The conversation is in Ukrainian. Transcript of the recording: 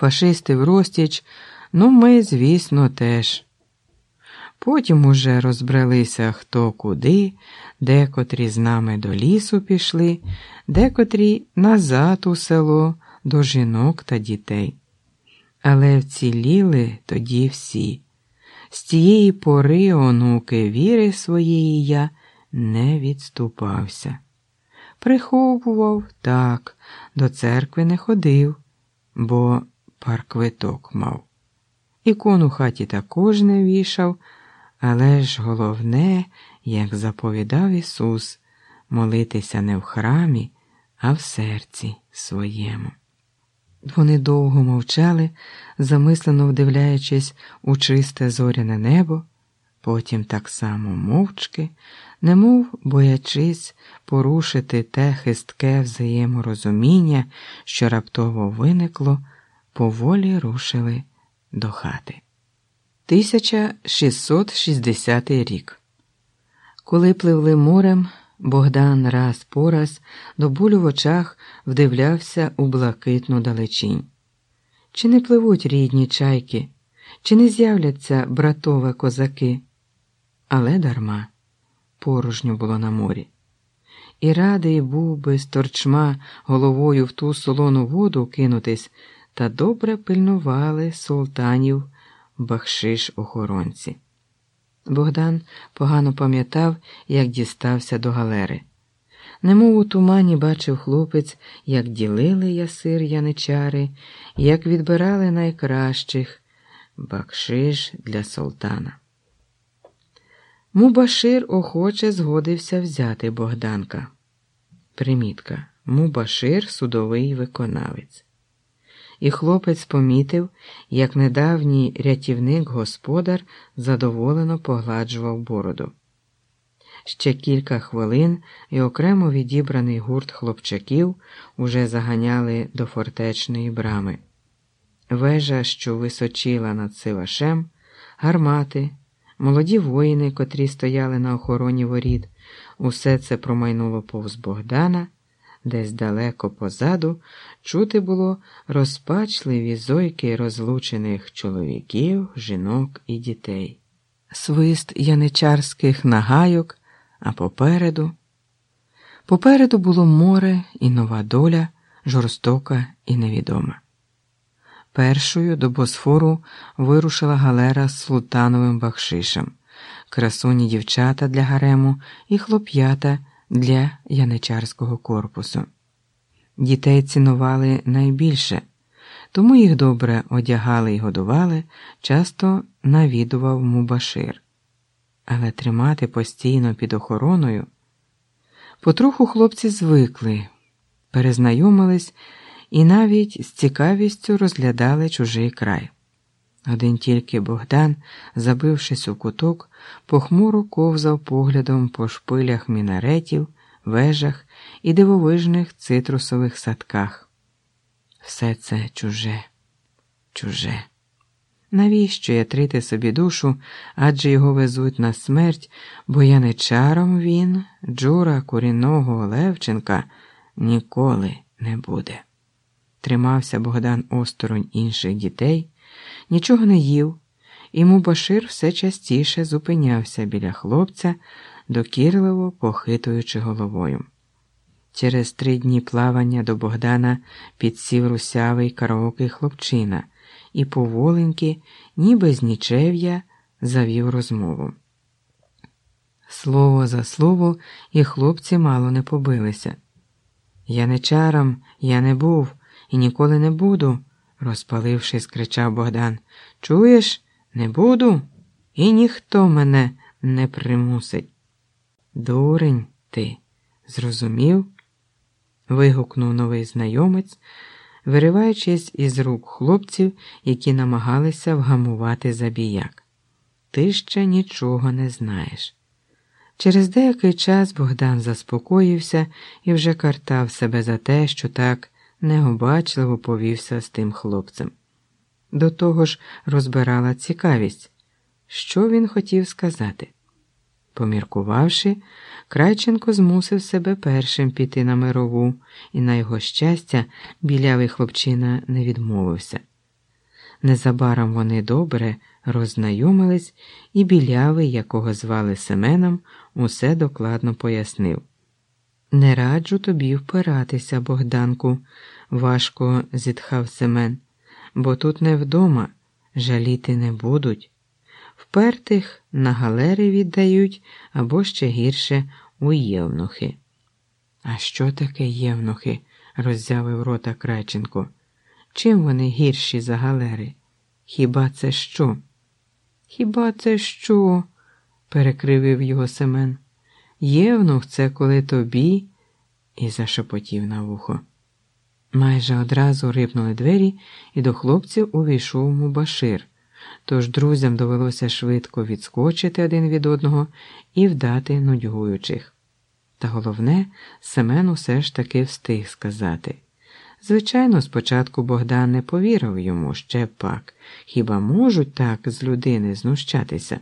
фашисти в розтіч, ну ми, звісно, теж. Потім уже розбралися хто куди, декотрі з нами до лісу пішли, декотрі назад у село до жінок та дітей. Але вціліли тоді всі. З тієї пори, онуки, віри своєї я не відступався. Приховував так, до церкви не ходив, бо парквиток мав. Ікон у хаті також не вішав, але ж головне, як заповідав Ісус, молитися не в храмі, а в серці своєму. Вони довго мовчали, замислено вдивляючись у чисте зоряне небо, потім так само мовчки, немов боячись порушити те хистке взаєморозуміння, що раптово виникло, поволі рушили до хати. 1660 рік. Коли пливли морем, Богдан раз по раз до болю в очах вдивлявся у блакитну далечінь. Чи не пливуть рідні чайки, чи не з'являться братове козаки? Але дарма порожньо було на морі. І радий був би з торчма головою в ту солону воду кинутись, та добре пильнували султанів бахшиш охоронці. Богдан погано пам'ятав, як дістався до галери. Немов у тумані бачив хлопець, як ділили ясир яничари, як відбирали найкращих бакшиш для султана. Мубашир охоче згодився взяти Богданка. Примітка Мубашир судовий виконавець. І хлопець помітив, як недавній рятівник господар задоволено погладжував бороду. Ще кілька хвилин і окремо відібраний гурт хлопчаків уже заганяли до фортечної брами. Вежа, що височила над Сивашем, гармати, молоді воїни, котрі стояли на охороні воріт, усе це промайнуло повз Богдана. Десь далеко позаду чути було розпачливі зойки розлучених чоловіків, жінок і дітей, свист яничарських нагайок, а попереду. Попереду було море і нова доля, жорстока і невідома. Першою до Босфору вирушила галера з султановим бахшишем, красуні дівчата для гарему і хлоп'ята для яничарського корпусу. Дітей цінували найбільше, тому їх добре одягали і годували, часто навідував Мубашир. Але тримати постійно під охороною. Потроху хлопці звикли, перезнайомились і навіть з цікавістю розглядали чужий край. Один тільки Богдан, забившись у куток, похмуро ковзав поглядом по шпилях мінаретів, вежах і дивовижних цитрусових садках. Все це чуже, чуже. Навіщо ятрити собі душу, адже його везуть на смерть, бо яничаром він, Джура Курінного Левченка, ніколи не буде. Тримався Богдан осторонь інших дітей нічого не їв, і Мубашир все частіше зупинявся біля хлопця, докірливо похитуючи головою. Через три дні плавання до Богдана підсів русявий караокий хлопчина і поволеньки, ніби з нічев'я, завів розмову. Слово за слово, і хлопці мало не побилися. Я не чаром, я не був і ніколи не буду розпалившись, кричав Богдан. Чуєш, не буду, і ніхто мене не примусить. Дурень ти, зрозумів? вигукнув новий знайомець, вириваючись із рук хлопців, які намагалися вгамувати забіяк. Ти ще нічого не знаєш. Через деякий час Богдан заспокоївся і вже картав себе за те, що так необачливо повівся з тим хлопцем. До того ж розбирала цікавість, що він хотів сказати. Поміркувавши, Крайченко змусив себе першим піти на мирову, і на його щастя, білявий хлопчина не відмовився. Незабаром вони добре роззнайомились, і білявий, якого звали Семеном, усе докладно пояснив. Не раджу тобі впиратися, Богданку, важко зітхав Семен, бо тут не вдома, жаліти не будуть. Впертих на галери віддають або ще гірше у євнухи. А що таке євнухи? роззявив рота Крайченко. Чим вони гірші за галери? Хіба це що? Хіба це що? перекривив його Семен. Євнух це коли тобі, і зашепотів на вухо. Майже одразу рипнули двері, і до хлопців увійшов Мубашир. Тож друзям довелося швидко відскочити один від одного і вдати нудьгуючих. Та головне, Семен усе ж таки встиг сказати. Звичайно, спочатку Богдан не повірив йому ще пак, хіба можуть так з людини знущатися?